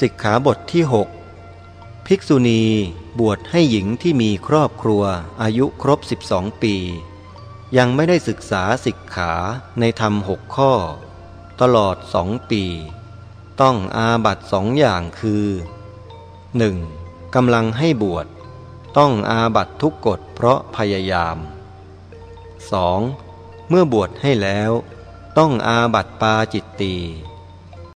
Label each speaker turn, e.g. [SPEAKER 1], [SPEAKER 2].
[SPEAKER 1] สิกขาบทที่ 6 ภิกษุณีบวชให้หญิงที่มีครอบครัวอายุครบ 12 ปี ยังไม่ได้ศึกษาสิกขาในธรรมหกข้อ ตลอดสองปี ต้องอาบัตสองอย่างคือ 1. กำลังให้บวช ต้องอาบัตทุกกฎเพราะพยายาม 2. เมื่อบวชให้แล้ว ต้องอาบัตปาจิตตี